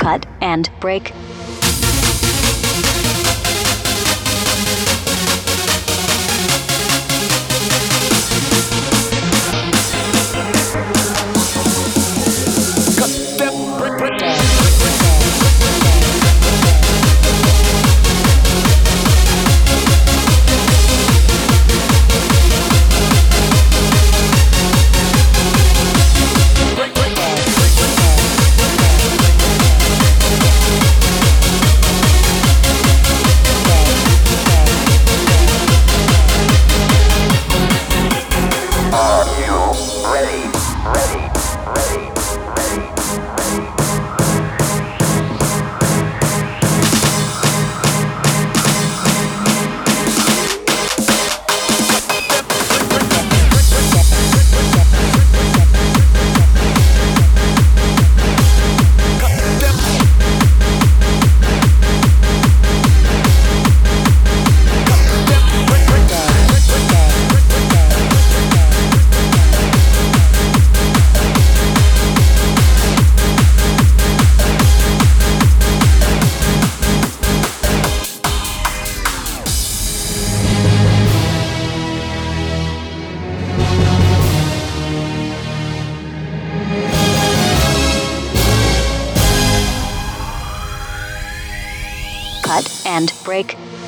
Cut and break. Are you ready, ready, ready, and break.